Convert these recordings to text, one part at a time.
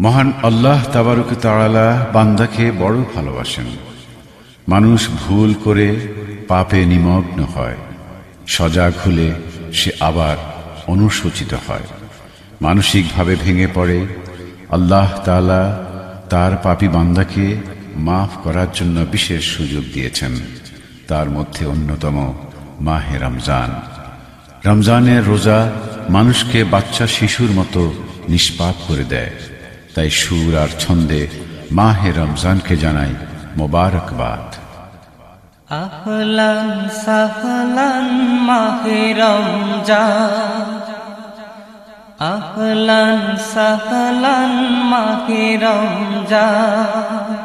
মহান আল্লাহ তাবারুক তাআলা বান্দাকে বড় ভালোবাসেন। মানুষ ভুল করে পাপে নিমগ্ন হয়। সজাগ হলে সে আবার অনুশোচিত হয়। মানসিকভাবে ভেঙে পড়ে। আল্লাহ তাআলা তার পাপী বান্দাকে মাফ করার জন্য বিশেষ সুযোগ দিয়েছেন। তার মধ্যে অন্যতম মাহে রমজান। রমজানের রোজা মানুষকে বাচ্চা শিশুর মতো নিষ্পাপ করে দেয়। তাই সুর আর ছন্দে মাহে রমজানকে জানাই মোবারকবাদ। আহলান সাহলান মাহে রমজান। আহলান সাহলান মাহে রমজান।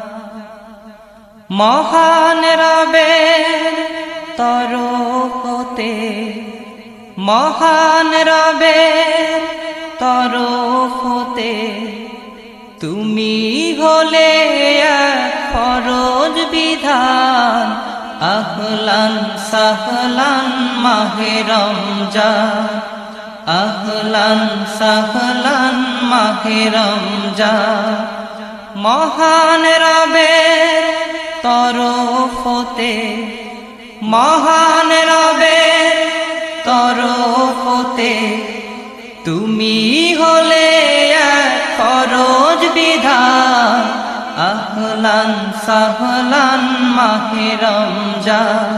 মহান রবে তরফতে, মহান রবে তরফতে তুমি হলে ফরজ বিধান। আহলান সাহলান মাহে রমজান। আহলান সাহলান মাহে রমজান। মহান রবে তরফতে, মহান রবে তরফতে, তুমি হলে ফরজ বিধান আহলান সাহলান মাহে রমজান,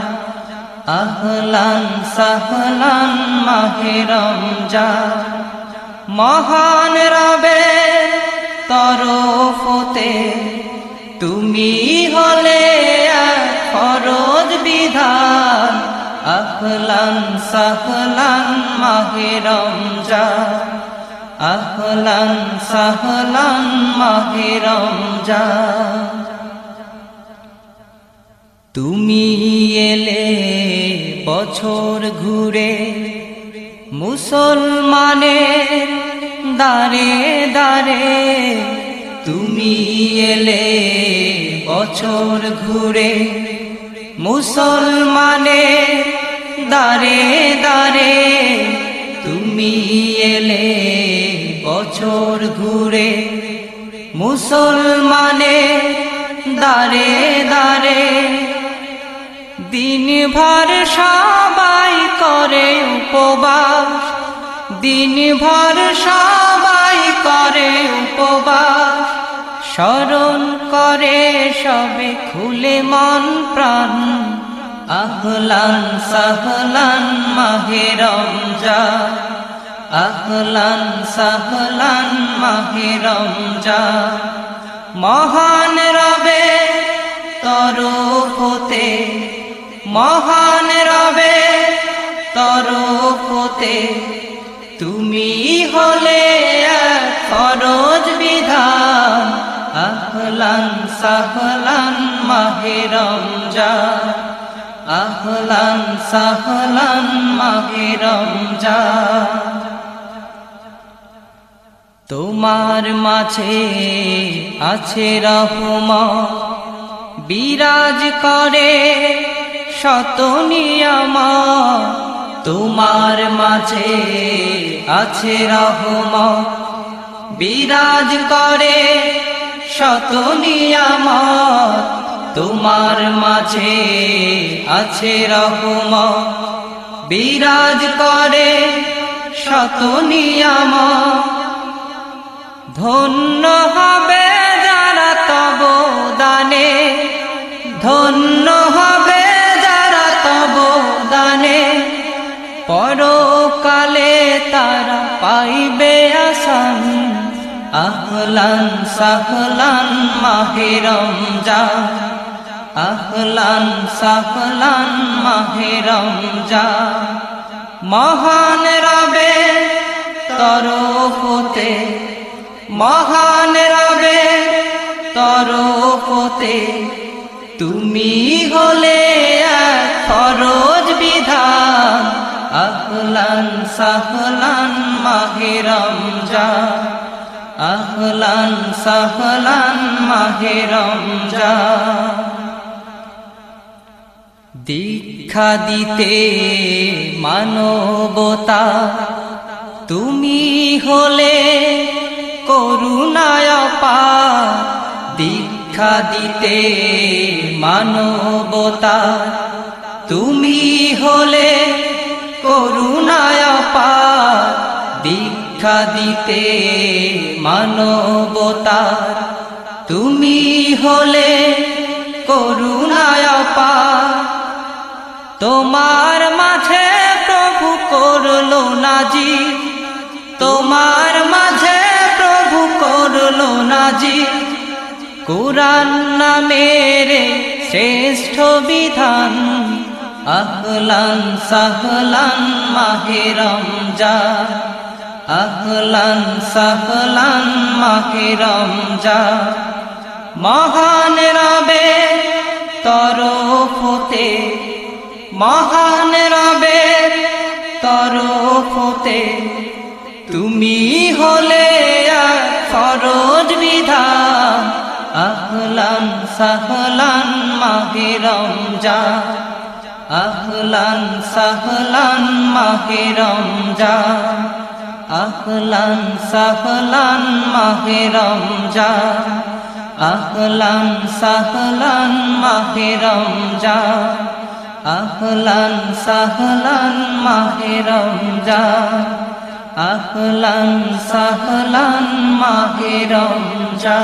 আহলান সাহলান মাহে রমজান। মহান রবে তরফতে তুমি হলে ফরজ বিধান আহলান সাহলান মাহে রমজান। আহলান সাহলান মাহে রমজান। তুমি এলে বছর ঘুরে মুসলমানের দারে দারে তুমি এলে বছর ঘুরে মুসলমানের দারে দারে তুমি এলে বছর ঘুরে মুসলমানের দারে দারে দিন ভর সবাই করে উপবাস দিন ভর সবাই করে উপবাস। স্মরণ করে সবে খুলে মন প্রাণ, আহলান সাহলান মাহে রমজান। আহলান সাহলান মাহে রমজান। মহান রবে তরফতে মহান রবে তরফতে তুমি হলে ফরজ বিধান, আহলান সাহলান মাহে রমজান। আহলান সাহলান মাহে রমজান। তোমার মাঝে আছে রহমা বিরাজ করে শত নিয়মা তোমার মাঝে আছে রহমা বিরাজ করে শত নিয়মা তোমার মাঝে আছে রহমা বিরাজ করে শত আহলান সাহলান মাহে রমজান। আহলান সাহলান মাহে রমজান। মহান রবে তরফতে, মহান রবে তরফতে, তুমি হলে ফরজ বিধান। আহলান সাহলান মাহে রমজান। আহলান সাহলান মাহে রমজান। দীক্ষা দিতে মানবতা, তুমি হলে করুণায় অপার দীক্ষা দিতে মানবতা, তুমি হলে করুণায় অপার দীক্ষা দিতে মানবতা তুমি হলে করুণায় অপার তোমার মাঝে প্রভু করল নাজি তোমার মাঝে প্রভু করল নাজি কুরান নামের শ্রেষ্ঠ বিধান। আহলান সাহলান মাহেরম যা আহলান সাহলান মাহেরম যা মহান রবে তরফতে, মহান রবে তরফতে, তুমি হলে ফরজ বিধান। আহলান সাহলান মাহিরম যা আহলান সাহলান মাহিরম যা আহলান সাহলান মাহিরম যা আহলান সাহলান মাহিরম যা আহলান সাহলান মাহিরম যা আহলান সাহলান মাহিরম যা